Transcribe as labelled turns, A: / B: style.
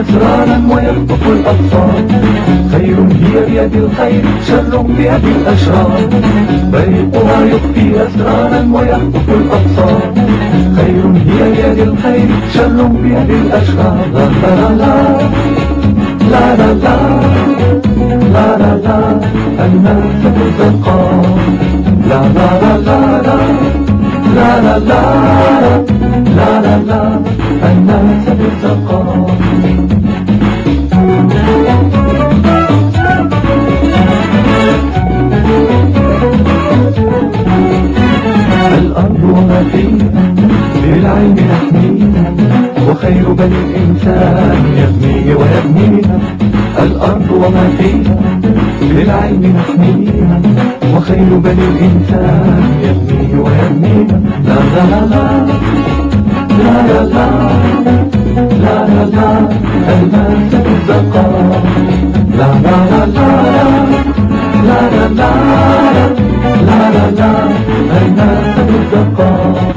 A: أسرارا ويخطف الأبصار؟ خير هي بيد الخير شر بيد الأشرار بريقها يخفي أسرارا ويخطف الأبصار. الخير شر بيد الأشرار لا لا لا. لا لا لا. لا لا الناس الزرقاء لا لا لا لا لا. لا لا لا. لا لا الناس بالزرقاء الأرض وما فيها بالعلم نحميها وخير بني الإنسان يبني ويبنيها الأرض وما فيها بالعلم نحميها وخير بني الإنسان يبني ويبنيها لا لا لا لا لا لا لا لا لا الماس الزرقاء لا لا لا لا لا لا لا لا لا لا الماس الزرقاء